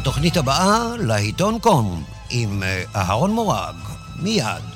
התוכנית הבאה, לעיתון קום, עם אה, אהרון מורג, מיד.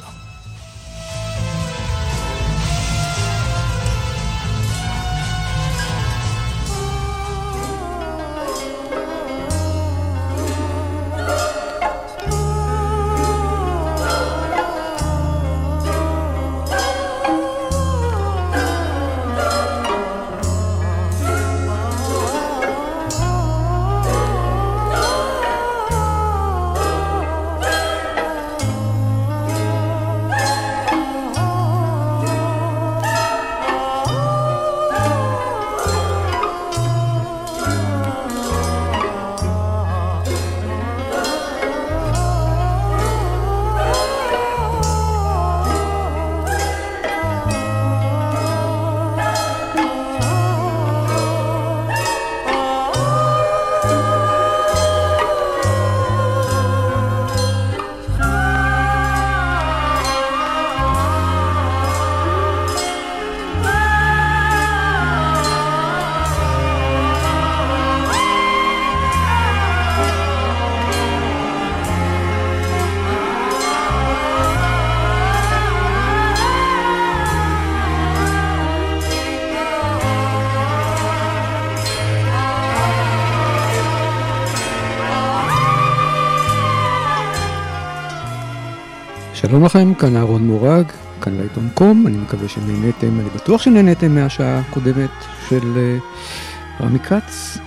לכם, כאן אהרון מורג, כאן להיטון com, אני מקווה שנהניתם, אני בטוח שנהניתם מהשעה הקודמת של אה, רמי כץ,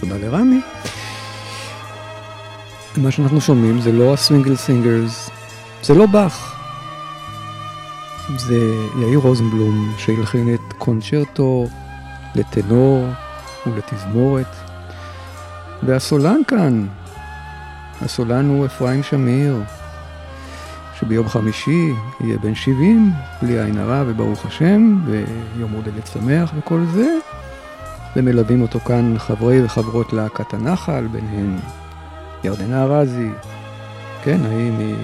תודה לרמי. מה שאנחנו שומעים זה לא ה Swingle Singers, זה לא באך, זה יאיר רוזנבלום שהלחין את קונצ'רטו לטנור ולתזמורת, והסולן כאן, הסולן הוא אפרים שמיר. שביום חמישי יהיה בן 70, בלי עין הרע וברוך השם, ויום הולדת שמח וכל זה. ומלווים אותו כאן חברי וחברות להקת הנחל, ביניהם ירדנה ארזי, כן, האם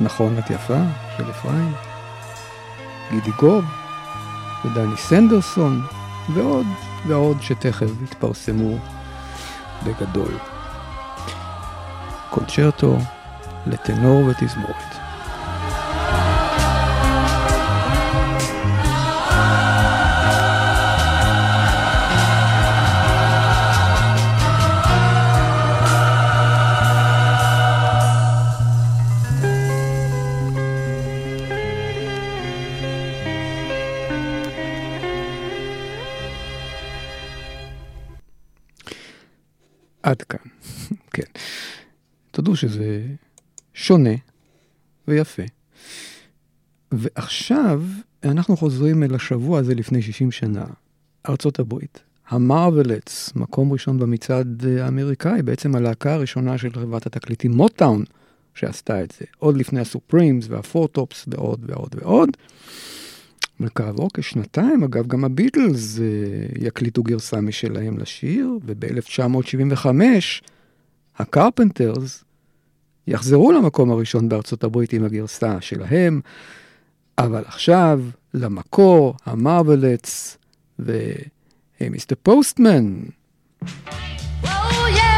נכון את יפה של אפרים, גידי גוב ודני סנדרסון, ועוד ועוד שתכף יתפרסמו בגדול. קונצ'רטו לטנור ותזמורת. עד כאן, כן. תודו שזה שונה ויפה. ועכשיו אנחנו חוזרים אל השבוע הזה לפני 60 שנה, ארצות הברית. המרווילטס, מקום ראשון במצעד האמריקאי, בעצם הלהקה הראשונה של חברת התקליטים מוטאון שעשתה את זה, עוד לפני הסופרימס והפורטופס ועוד ועוד ועוד. וכעבור כשנתיים, אגב, גם הביטלס אה, יקליטו גרסה משלהם לשיר, וב-1975 הקרפנטרס יחזרו למקום הראשון בארצות הברית עם הגרסה שלהם, אבל עכשיו למקור, המרווילטס ומיסטר פוסטמן. so far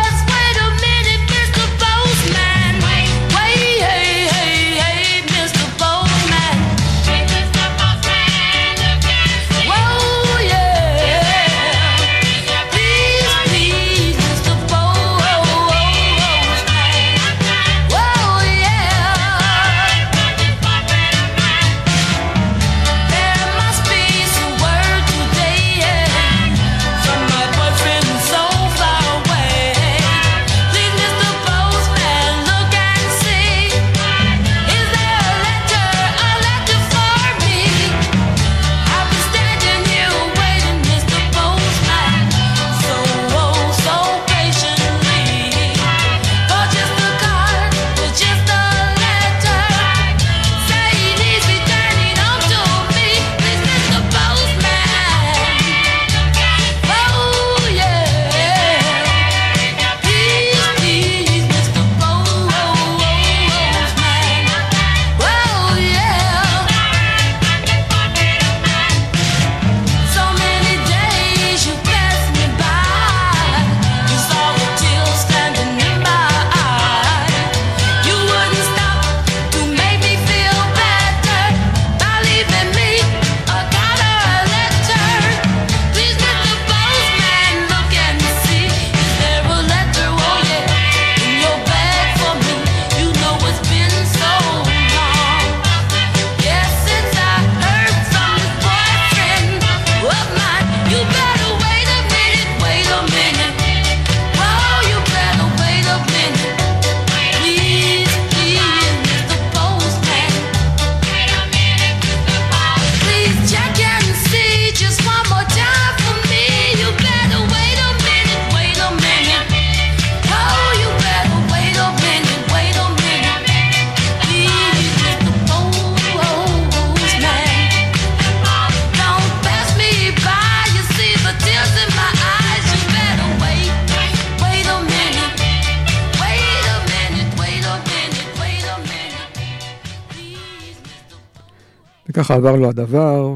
וככה עבר לו הדבר,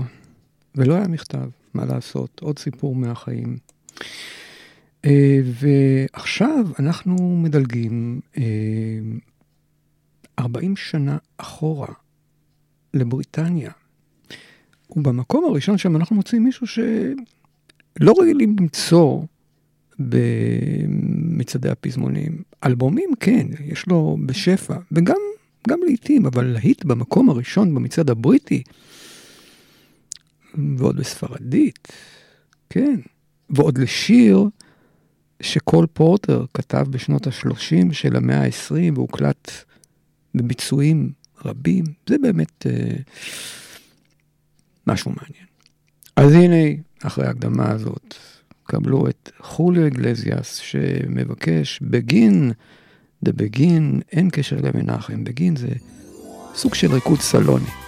ולא היה מכתב, מה לעשות, עוד סיפור מהחיים. אה, ועכשיו אנחנו מדלגים 40 שנה אחורה לבריטניה. ובמקום הראשון שם אנחנו מוצאים מישהו שלא רגילים למצוא במצעדי הפזמונים. אלבומים, כן, יש לו בשפע, וגם גם לעיתים, אבל להיט במקום הראשון במצעד הבריטי, ועוד בספרדית, כן, ועוד לשיר שקול פורטר כתב בשנות ה-30 של המאה ה-20 והוקלט בביצועים רבים, זה באמת אה, משהו מעניין. אז הנה, אחרי ההקדמה הזאת, קבלו את חוליו אגלזיאס שמבקש בגין, דה בגין, אין קשר למנחם, בגין זה סוג של ריקוד סלוני.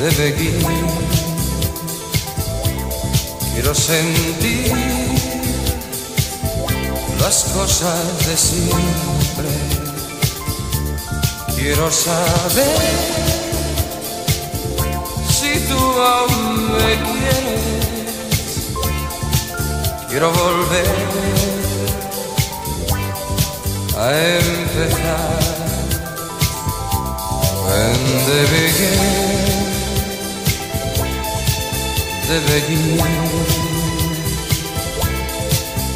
They begin. Quiero sentir las cosas de siempre. Quiero saber si tú aún me quieres. Quiero volver a empezar. When they began,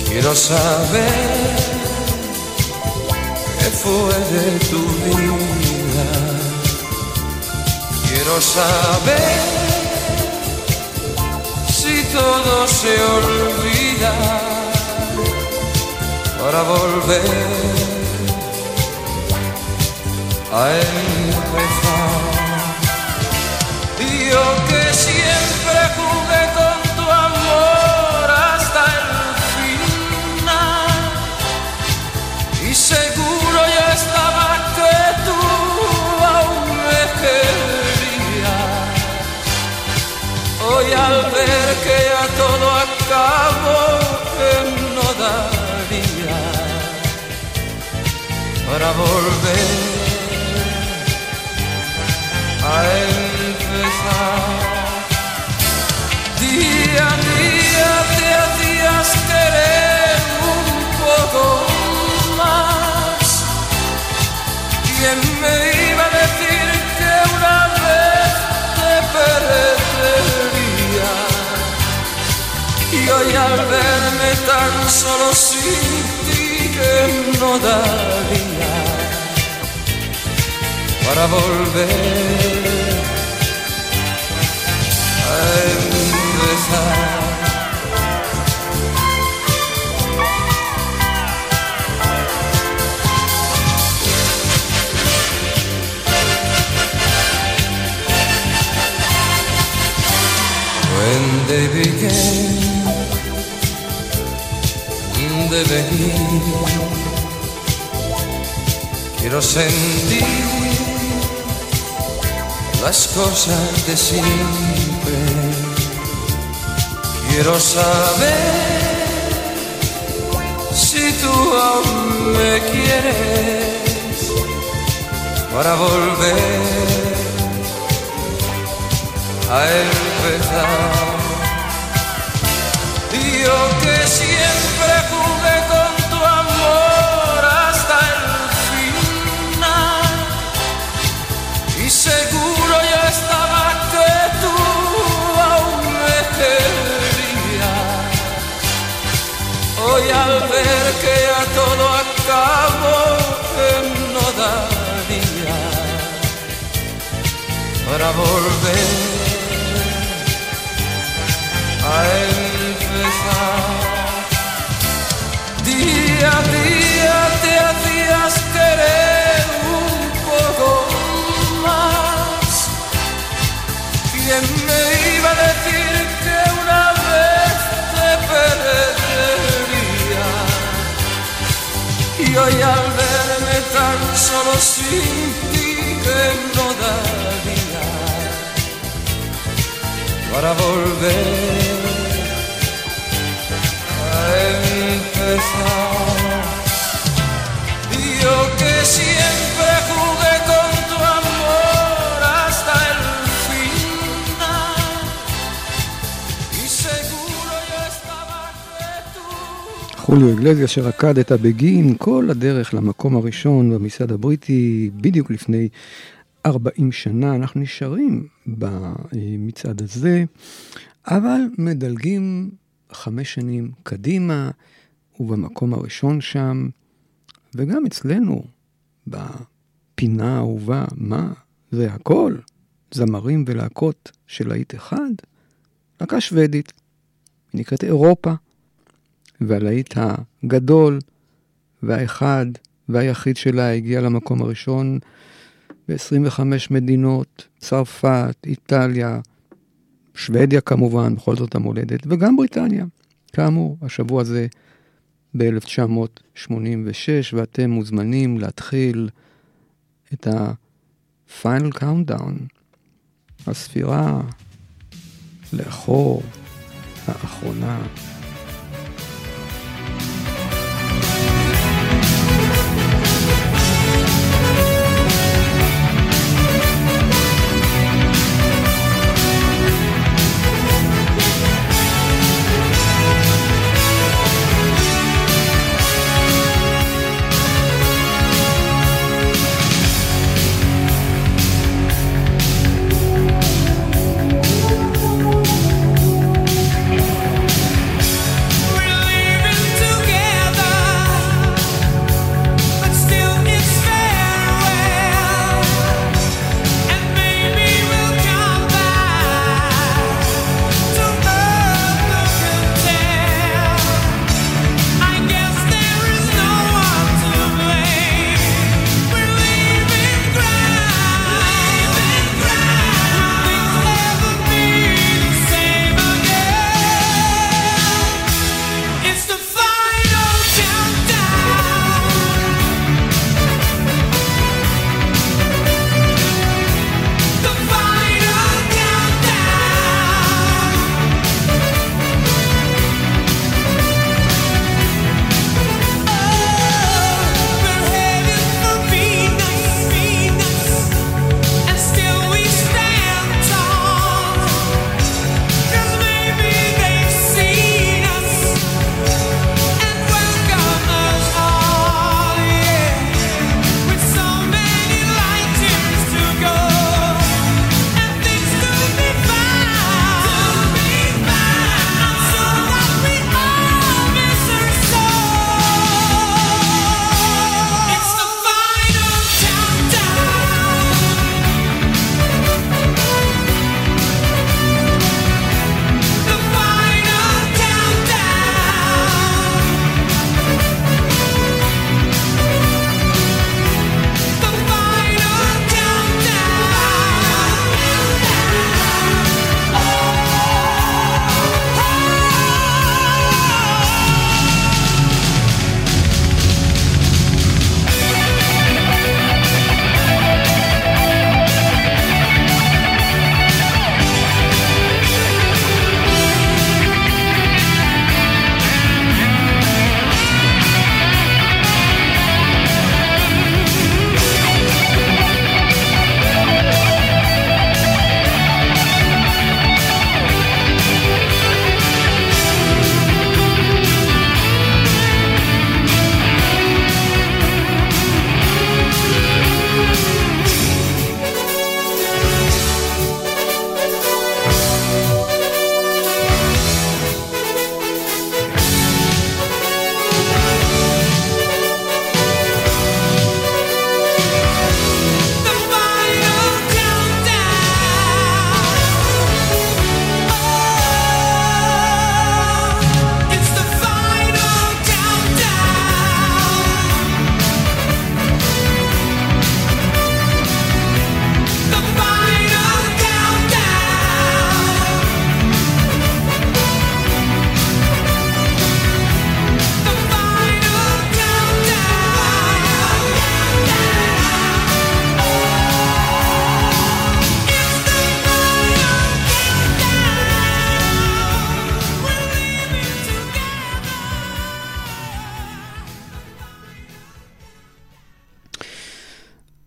Quiero saber qué fue de tu vida. Quiero saber si todo se olvida para volver a empezar. Yo que siempre acabó, que no daría para volver a empezar. Día a día te hacías querer un poco más. ¿Quién me Y hoy al verme tan solo sin ti que no daría para volver a empezar. Quiero sentir las cosas de siempre. Quiero saber si tú aún me quieres para volver a empezar. Yo que siempre Hoy al ver que ya todo acabó, que no daría para volver a empezar. Día a día te hacías querer un poco más. ¿Quién me iba a decir Y hoy al verme tan solo sin ti que no da día para volver a empezar. חוליו אגלזיה שרקד את הבגין כל הדרך למקום הראשון במצעד הבריטי בדיוק לפני 40 שנה. אנחנו נשארים במצעד הזה, אבל מדלגים חמש שנים קדימה, ובמקום הראשון שם, וגם אצלנו, בפינה האהובה, מה זה הכל? זמרים ולהקות של להיט אחד? להקה שוודית, נקראת אירופה. והלהיט הגדול והאחד והיחיד שלה הגיע למקום הראשון ב-25 מדינות, צרפת, איטליה, שוודיה כמובן, בכל זאת המולדת, וגם בריטניה. כאמור, השבוע הזה ב-1986, ואתם מוזמנים להתחיל את ה-final countdown, הספירה לאחור, האחרונה.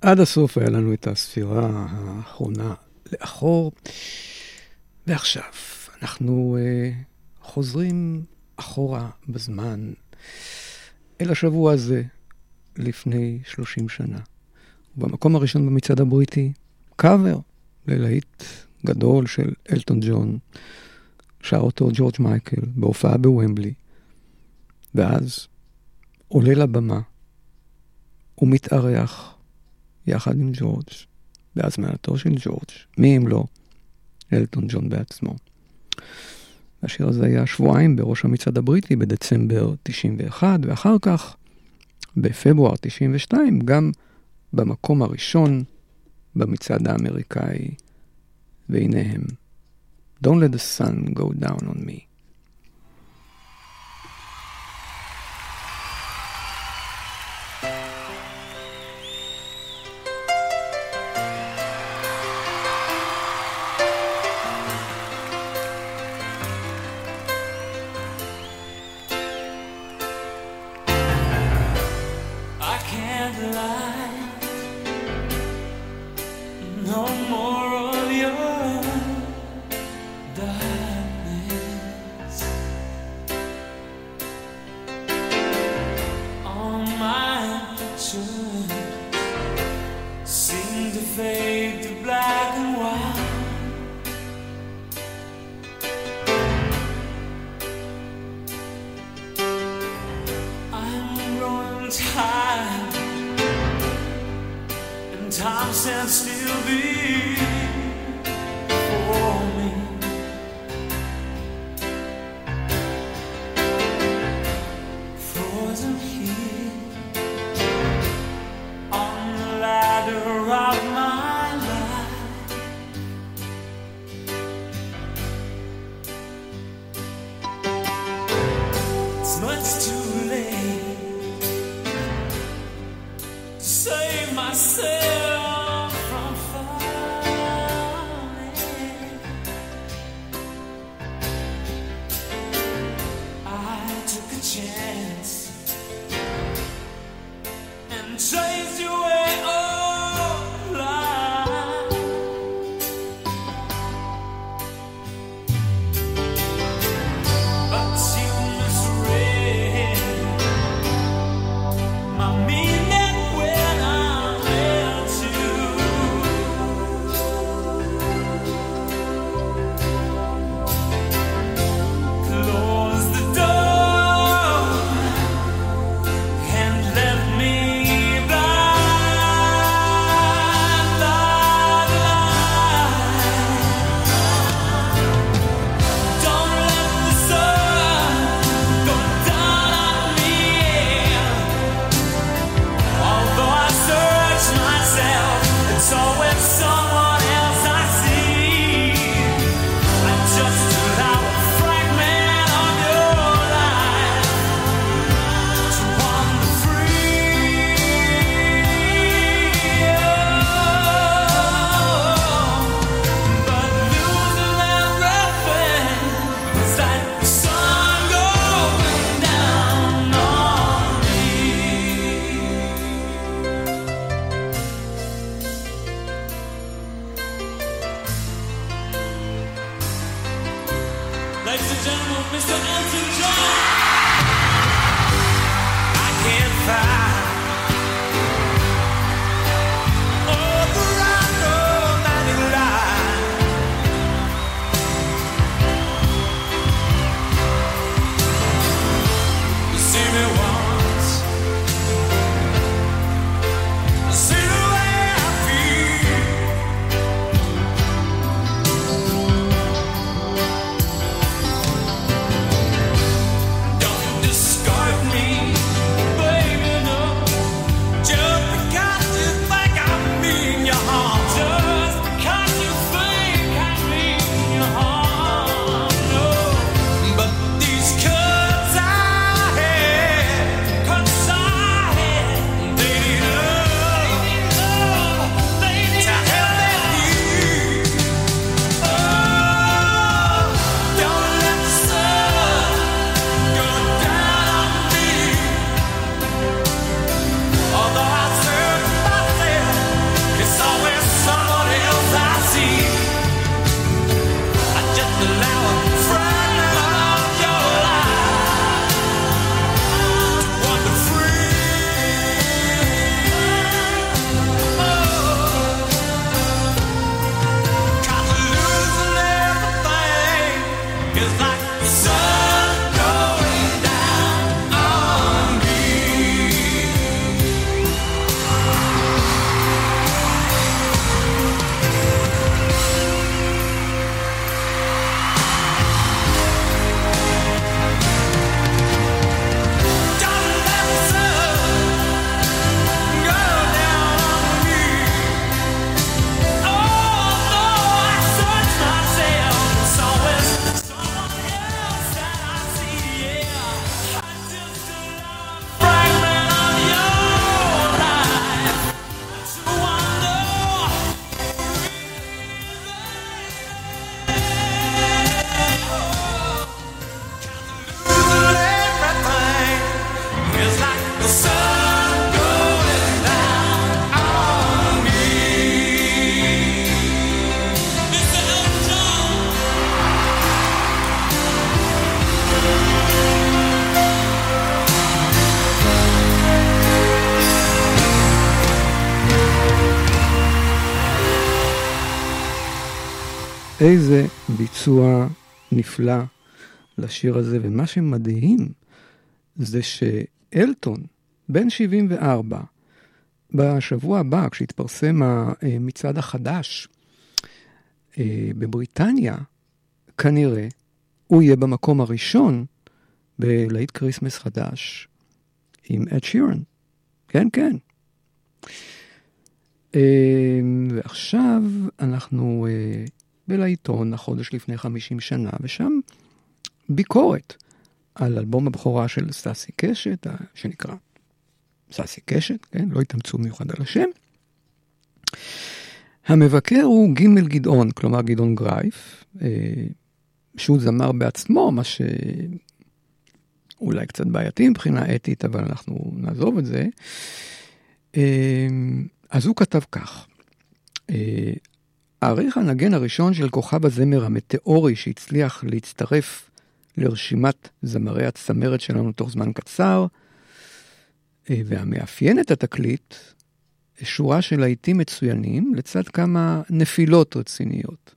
עד הסוף היה לנו את הספירה האחרונה לאחור, ועכשיו אנחנו uh, חוזרים אחורה בזמן אל השבוע הזה לפני 30 שנה. במקום הראשון במצעד הבריטי, קאבר ללהיט גדול של אלטון ג'ון, שר אותו ג'ורג' מייקל בהופעה בוומבלי, ואז עולה לבמה ומתארח יחד עם ג'ורג', בהזמנתו של ג'ורג', מי אם לא אלטון ג'ון בעצמו. השיר הזה היה שבועיים בראש המצעד הבריטי בדצמבר 91, ואחר כך, בפברואר 92, גם במקום הראשון במצעד האמריקאי, והנה הם. Don't let the sun go down on me. Silvio. איזה ביצוע נפלא לשיר הזה, ומה שמדהים זה שאלטון, בן 74, בשבוע הבא, כשיתפרסם המצעד החדש אה, בבריטניה, כנראה הוא יהיה במקום הראשון בלהיט Christmas חדש עם אד שירן. כן, כן. אה, ועכשיו אנחנו בלעיתון, החודש לפני 50 שנה, ושם ביקורת על אלבום הבכורה של סטאסי קשת, שנקרא סאסי קשת, כן? לא התאמצו מיוחד על השם. המבקר הוא ג' גדעון, כלומר גדעון גרייף, אה, שהוא זמר בעצמו, מה שאולי קצת בעייתי מבחינה אתית, אבל אנחנו נעזוב את זה. אה, אז הוא כתב כך, אה, האריך הנגן הראשון של כוכב הזמר המטאורי שהצליח להצטרף לרשימת זמרי הצמרת שלנו תוך זמן קצר, אה, והמאפיין את התקליט, שורה של להיטים מצוינים לצד כמה נפילות רציניות.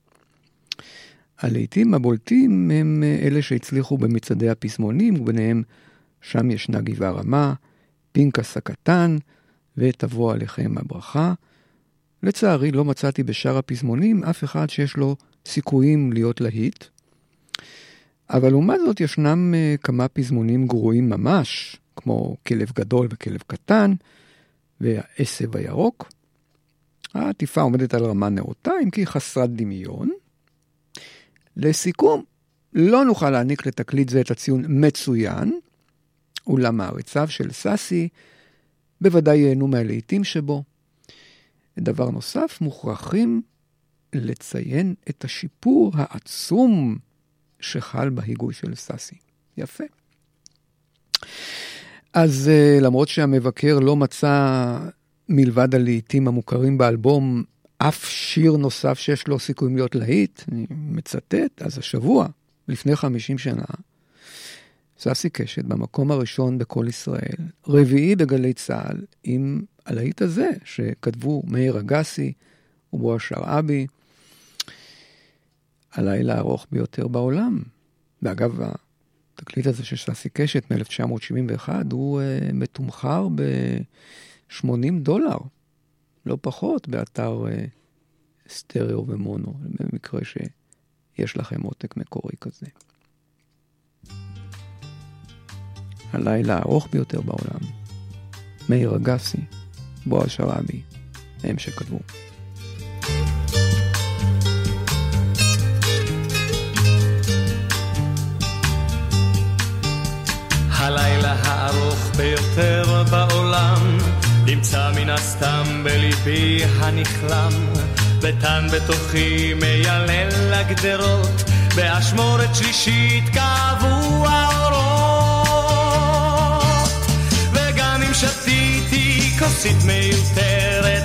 הלהיטים הבולטים הם אה, אלה שהצליחו במצעדי הפזמונים, וביניהם שם ישנה גבעה רמה, פנקס הקטן, ותבוא עליכם הברכה. לצערי לא מצאתי בשאר הפזמונים אף אחד שיש לו סיכויים להיות להיט. אבל לעומת זאת ישנם uh, כמה פזמונים גרועים ממש, כמו כלב גדול וכלב קטן, והעשב הירוק. העטיפה עומדת על רמה נאותה, אם כי חסרת דמיון. לסיכום, לא נוכל להעניק לתקליט זה את הציון מצוין, אולם מעריציו של סאסי בוודאי ייהנו מהלעיתים שבו. דבר נוסף, מוכרחים לציין את השיפור העצום שחל בהיגוי של סאסי. יפה. אז אה, למרות שהמבקר לא מצא מלבד הלהיטים המוכרים באלבום אף שיר נוסף שיש לו סיכויים להיות להיט, אני מצטט, אז השבוע, לפני 50 שנה, ססי קשת במקום הראשון בכל ישראל, רביעי בגלי צה"ל, עם הלהיט הזה שכתבו מאיר אגסי ובועז שרעבי, הלילה הארוך ביותר בעולם. ואגב, התקליט הזה של ססי קשת מ-1971 הוא uh, מתומחר ב-80 דולר, לא פחות, באתר uh, סטריאו ומונו, במקרה שיש לכם עותק מקורי כזה. הלילה הארוך ביותר בעולם, מאיר אגסי, בועז שראבי, הם שכתבו. הלילה הארוך ביותר בעולם נמצא מן הסתם בליבי הנכלם ותן בתוכי מיילל לגדרות באשמורת שלישית כאבו כוסית מיותרת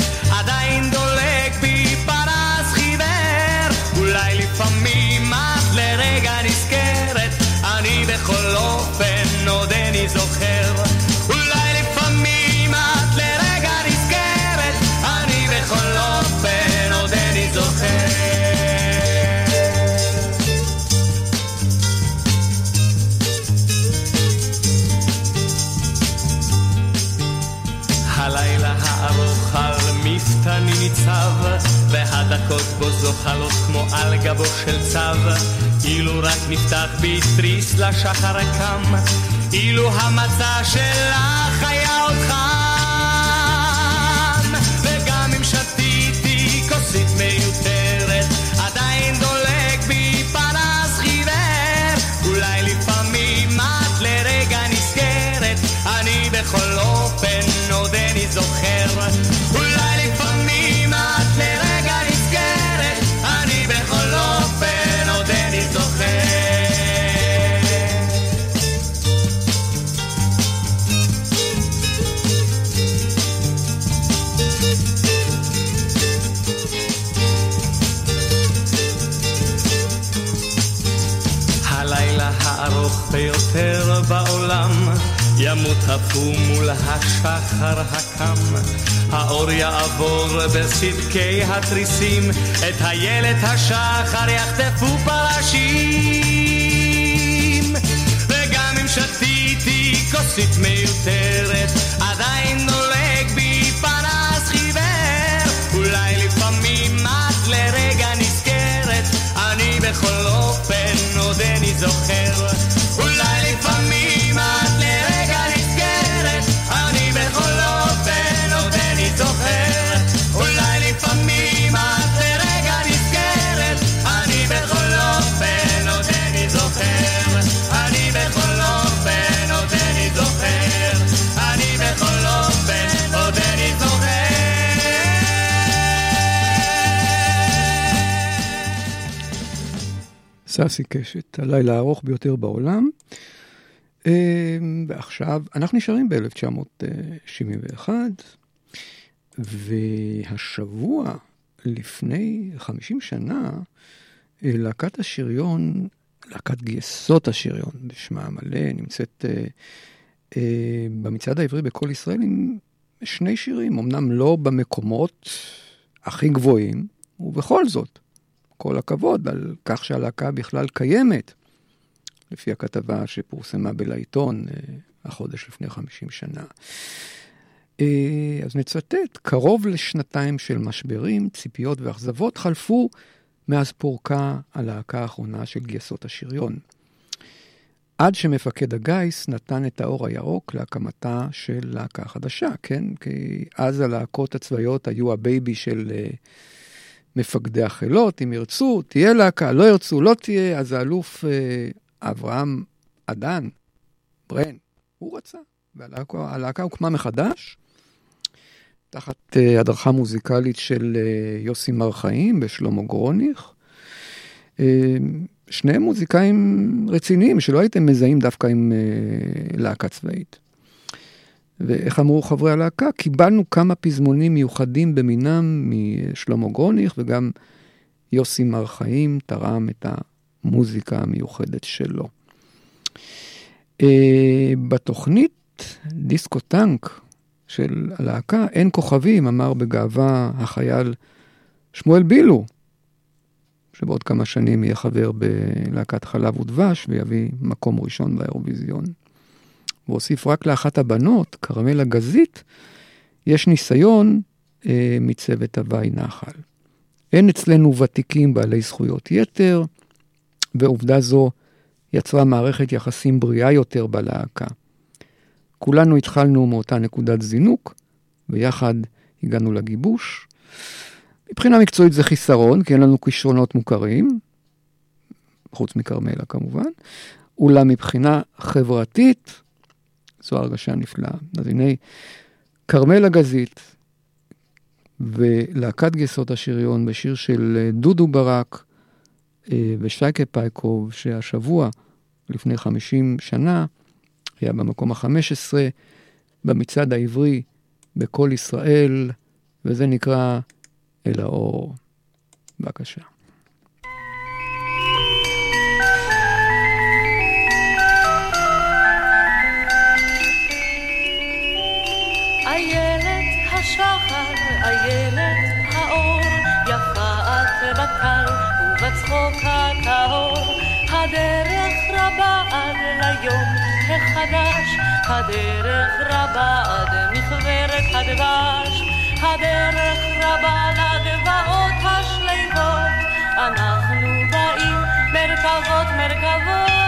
גבו של צב אילו רק נפתח בי תריס לשחר הקם אילו המצע שלך היה עוד חם. וגם אם שתיתי כוסית מיותרת עדיין דולק בי פרס חיוור. אולי לפעמים את לרגע נזכרת אני בכל אופן עודני זוכר הפום מול השחר הקם. האור יעבור בסדקי התריסים, את הילד השחר יחטפו פרשים. וגם אם שתיתי כוסית מיותרת, עדיין נולג בי פנס חיוור. אולי לפעמים את לרגע נזכרת, אני בכל אופן עודני זוכר. ססי קשת, הלילה הארוך ביותר בעולם. אה, ועכשיו, אנחנו נשארים ב-1971, והשבוע לפני 50 שנה, אה, להקת השריון, להקת גייסות השריון, בשמה המלא, נמצאת אה, אה, במצעד העברי בקול ישראל עם שני שירים, אמנם לא במקומות הכי גבוהים, ובכל זאת, כל הכבוד על כך שהלהקה בכלל קיימת, לפי הכתבה שפורסמה בלהיטון אה, החודש לפני 50 שנה. אה, אז נצטט, קרוב לשנתיים של משברים, ציפיות ואכזבות חלפו מאז פורקה הלהקה האחרונה של גייסות השריון. עד שמפקד הגייס נתן את האור הירוק להקמתה של להקה חדשה, כן? כי אז הלהקות הצבאיות היו ה baby של אה, מפקדי החילות, אם ירצו, תהיה להקה, לא ירצו, לא תהיה, אז האלוף uh, אברהם אדן, ברן, הוא רצה, והלהקה הוקמה מחדש, תחת uh, הדרכה מוזיקלית של uh, יוסי מר חיים ושלמה גרוניך. שניהם מוזיקאים רציניים, שלא הייתם מזהים דווקא עם uh, להקה צבאית. ואיך אמרו חברי הלהקה? קיבלנו כמה פזמונים מיוחדים במינם משלמה גרוניך, וגם יוסי מר חיים תרם את המוזיקה המיוחדת שלו. Uh, בתוכנית דיסקו טנק של הלהקה, אין כוכבים, אמר בגאווה החייל שמואל בילו, שבעוד כמה שנים יהיה חבר בלהקת חלב ודבש ויביא מקום ראשון באירוויזיון. והוסיף רק לאחת הבנות, כרמלה גזית, יש ניסיון אה, מצוות הוואי נחל. אין אצלנו ותיקים בעלי זכויות יתר, ועובדה זו יצרה מערכת יחסים בריאה יותר בלהקה. כולנו התחלנו מאותה נקודת זינוק, ויחד הגענו לגיבוש. מבחינה מקצועית זה חיסרון, כי אין לנו כישרונות מוכרים, חוץ מכרמלה כמובן, אולם מבחינה חברתית, זו הרגשה נפלאה. אז הנה, כרמלה גזית ולהקת גייסות השריון בשיר של דודו ברק אה, ושייקה פייקוב, שהשבוע, לפני 50 שנה, היה במקום ה-15 במצעד העברי בכל ישראל, וזה נקרא אל האור. בבקשה. הדרך רבה עד ליום החדש, הדרך רבה עד מכוורת הדבש, הדרך רבה לגבעות השליחות, אנחנו באים מרכבות מרכבות.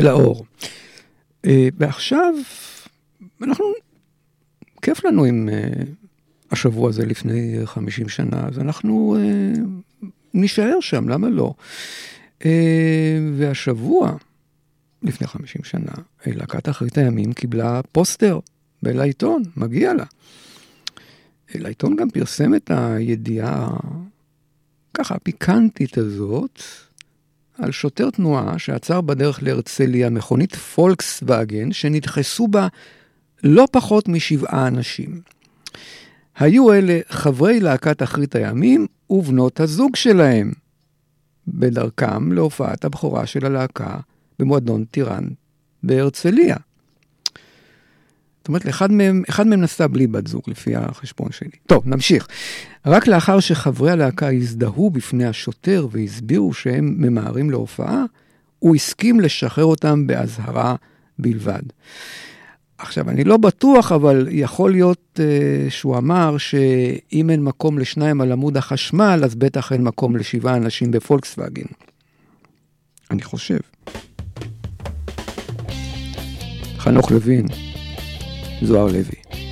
אל האור. אה, ועכשיו, אנחנו, כיף לנו עם אה, השבוע הזה לפני אה, 50 שנה, אז אנחנו אה, נישאר שם, למה לא? והשבוע, לפני 50 שנה, להקת אחרית הימים קיבלה פוסטר לעיתון, מגיע לה. לעיתון גם פרסם את הידיעה, ככה, הפיקנטית הזאת, על שוטר תנועה שעצר בדרך להרצליה מכונית פולקסווגן שנדחסו בה לא פחות משבעה אנשים. היו אלה חברי להקת אחרית הימים ובנות הזוג שלהם, בדרכם להופעת הבכורה של הלהקה במועדון טיראן בהרצליה. זאת אומרת, לאחד מהם, אחד מהם נסע בלי בת זוג, לפי החשבון שלי. טוב, נמשיך. רק לאחר שחברי הלהקה הזדהו בפני השוטר והסבירו שהם ממהרים להופעה, הוא הסכים לשחרר אותם באזהרה בלבד. עכשיו, אני לא בטוח, אבל יכול להיות uh, שהוא אמר שאם אין מקום לשניים על עמוד החשמל, אז בטח אין מקום לשבעה אנשים בפולקסווגן. אני חושב. חנוך לוין, זוהר לוי.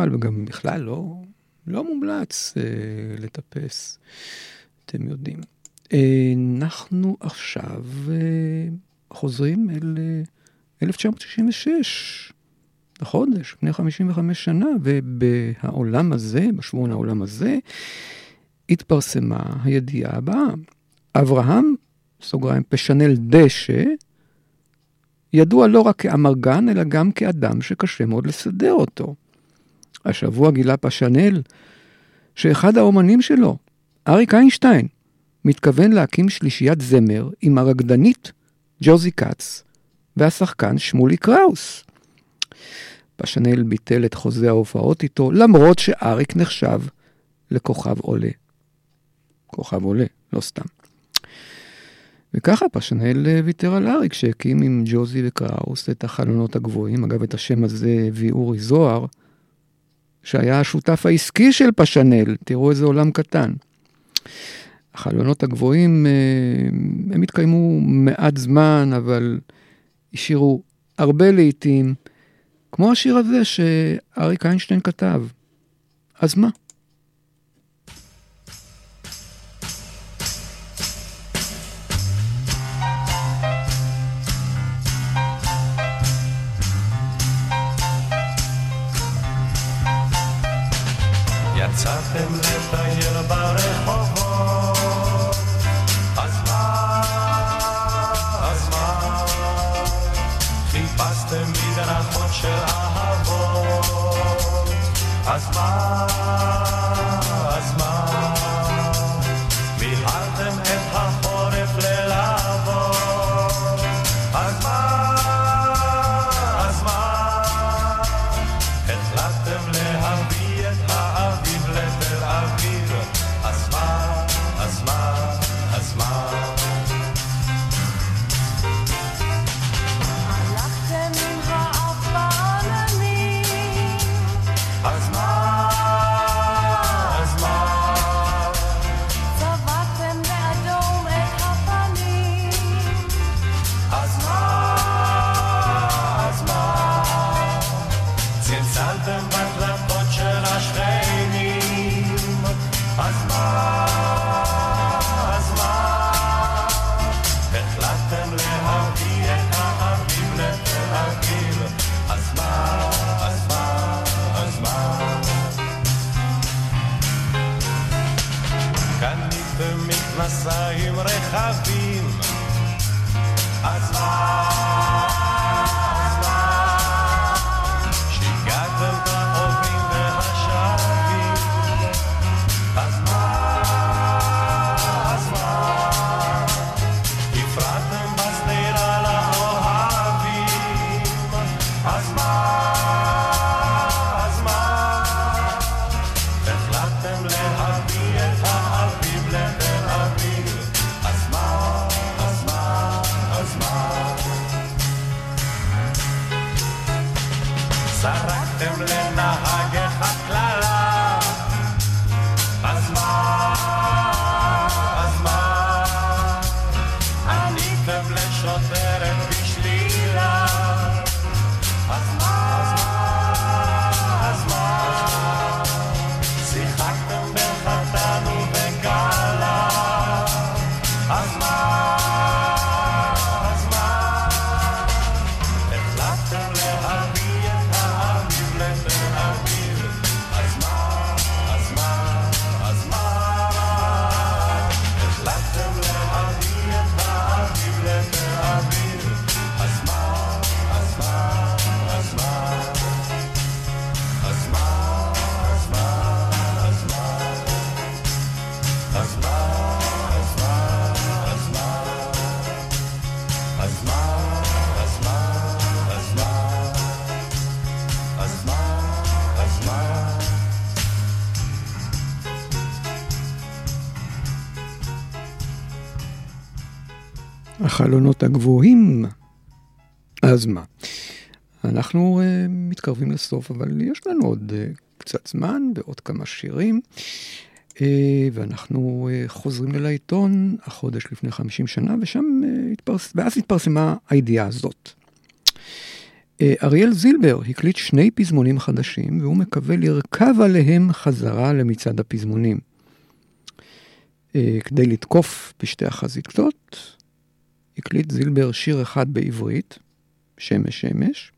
החשמל, וגם בכלל לא, לא מומלץ אה, לטפס, אתם יודעים. אה, אנחנו עכשיו אה, חוזרים אל אה, 1966, לחודש, לפני 55 שנה, ובעולם הזה, בשבועון העולם הזה, התפרסמה הידיעה הבאה. אברהם, סוגריים, פשנל דשא, ידוע לא רק כאמרגן, אלא גם כאדם שקשה מאוד לסדר אותו. השבוע גילה פשנל שאחד האומנים שלו, אריק איינשטיין, מתכוון להקים שלישיית זמר עם הרקדנית ג'וזי כץ והשחקן שמולי קראוס. פשנל ביטל את חוזה ההופעות איתו, למרות שאריק נחשב לכוכב עולה. כוכב עולה, לא סתם. וככה פשנל אה, ויתר על אריק, שהקים עם ג'וזי וקראוס את החלונות הגבוהים. אגב, את השם הזה הביא אורי זוהר, שהיה השותף העסקי של פשנל. תראו איזה עולם קטן. החלונות הגבוהים, אה, הם התקיימו מעט זמן, אבל השאירו הרבה לעיתים, כמו השיר הזה שאריק איינשטיין כתב. אז מה? החלונות הגבוהים, אז מה? אנחנו uh, מתקרבים לסוף, אבל יש לנו עוד uh, קצת זמן ועוד כמה שירים. Uh, ואנחנו uh, חוזרים אל העיתון החודש לפני 50 שנה, ושם, uh, התפרס... ואז התפרסמה הידיעה הזאת. Uh, אריאל זילבר הקליט שני פזמונים חדשים, והוא מקווה לרכב עליהם חזרה למצעד הפזמונים. אה, כדי לתקוף בשתי החזיתות, הקליט זילבר שיר אחד בעברית, שמש שמש,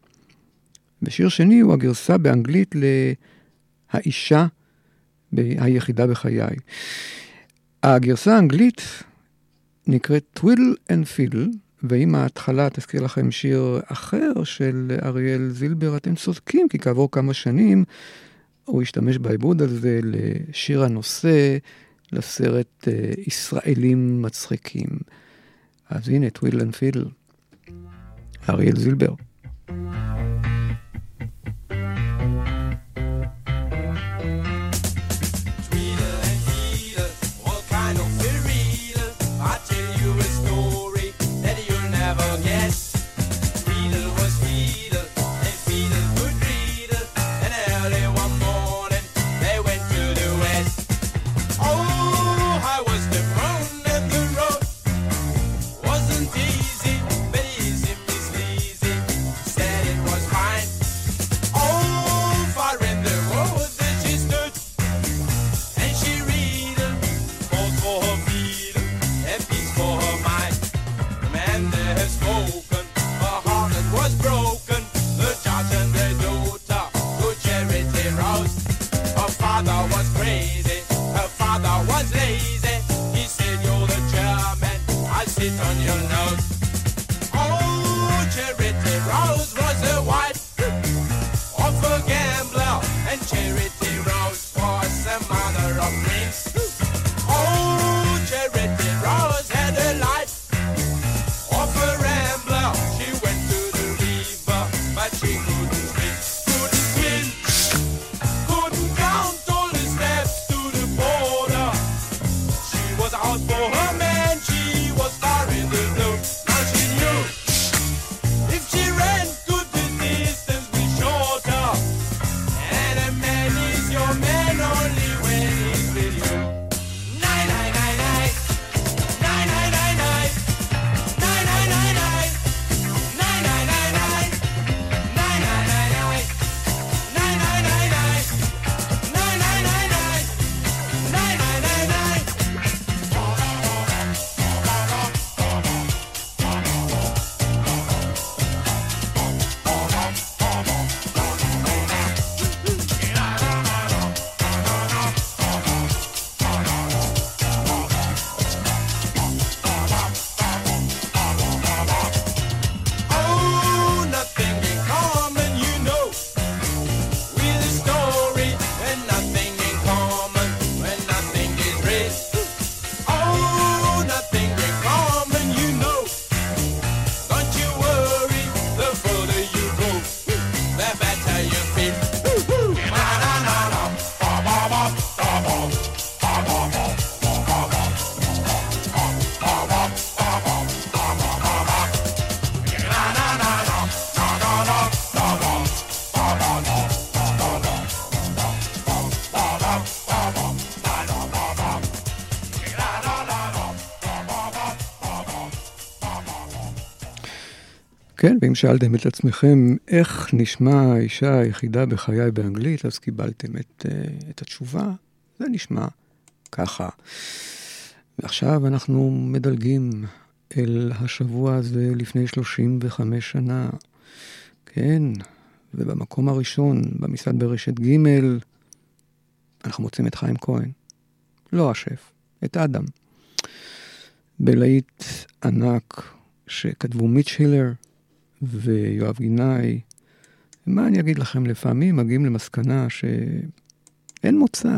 ושיר שני הוא הגרסה באנגלית ל"האישה היחידה בחיי". הגרסה האנגלית נקראת Twiddle and Fiddle, ואם ההתחלה תזכיר לכם שיר אחר של אריאל זילבר, אתם צודקים, כי כעבור כמה שנים הוא השתמש בעיבוד הזה לשיר הנושא לסרט אה, ישראלים מצחיקים. אז הנה, טווידלן פידל, אריאל זילבר. ואם שאלתם את עצמכם איך נשמע האישה היחידה בחיי באנגלית, אז קיבלתם את, אה, את התשובה, זה נשמע ככה. ועכשיו אנחנו מדלגים אל השבוע הזה לפני 35 שנה. כן, ובמקום הראשון, במסעד ברשת ג', אנחנו מוצאים את חיים כהן. לא השף, את אדם. בלהיט ענק שכתבו מיץ' הילר, ויואב גינאי. מה אני אגיד לכם, לפעמים מגיעים למסקנה שאין מוצא.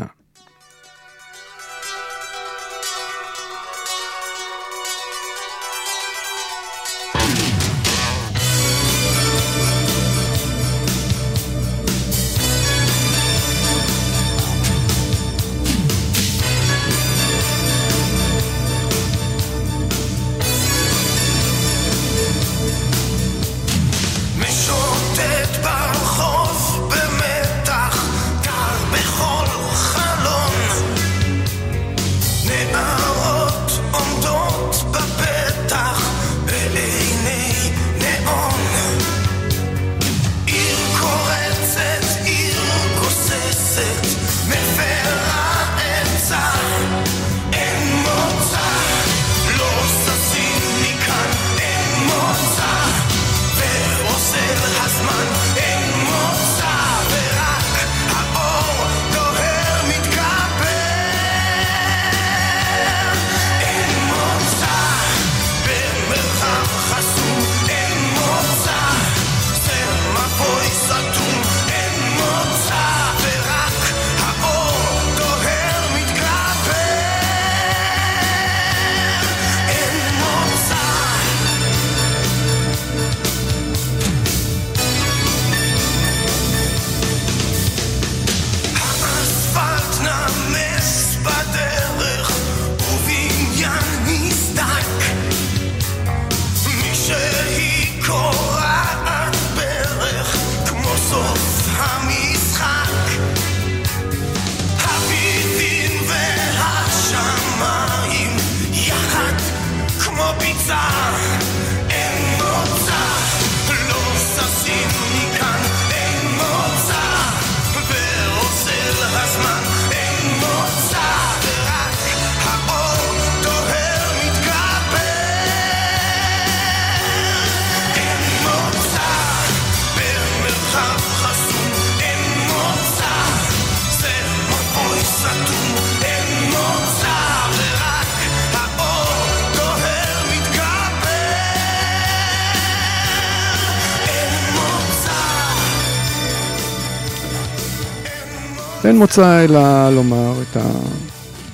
אין מוצא אלא לומר את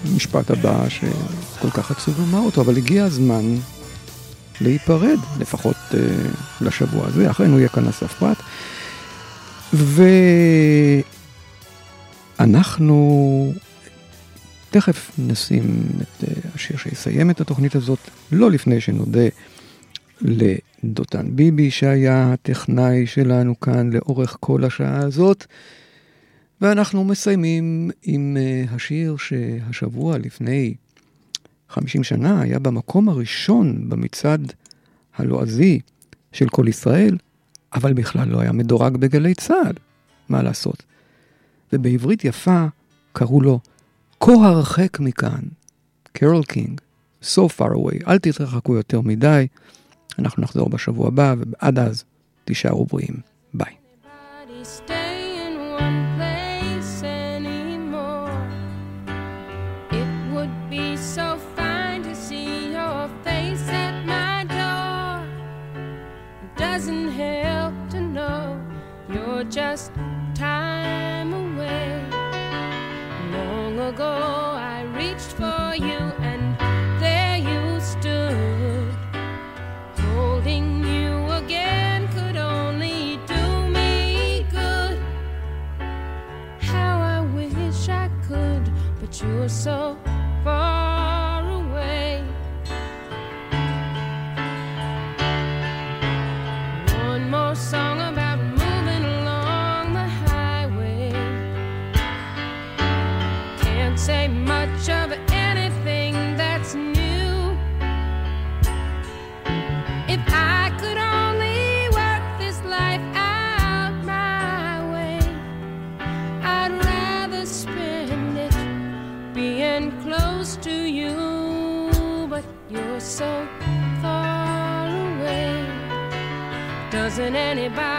המשפט הבא שכל כך עצוב לומר אותו, אבל הגיע הזמן להיפרד, לפחות uh, לשבוע הזה, אחרינו יהיה כאן אסף פרט. ואנחנו תכף נשים את uh, השיר שיסיים את התוכנית הזאת, לא לפני שנודה לדותן ביבי, שהיה הטכנאי שלנו כאן לאורך כל השעה הזאת. ואנחנו מסיימים עם uh, השיר שהשבוע לפני 50 שנה היה במקום הראשון במצעד הלועזי של כל ישראל, אבל בכלל לא היה מדורג בגלי צה"ל, מה לעשות. ובעברית יפה קראו לו כה הרחק מכאן, קרול קינג, So far away, אל תתרחקו יותר מדי, אנחנו נחזור בשבוע הבא, ועד אז תישארו בריאים. ביי. Than anybody.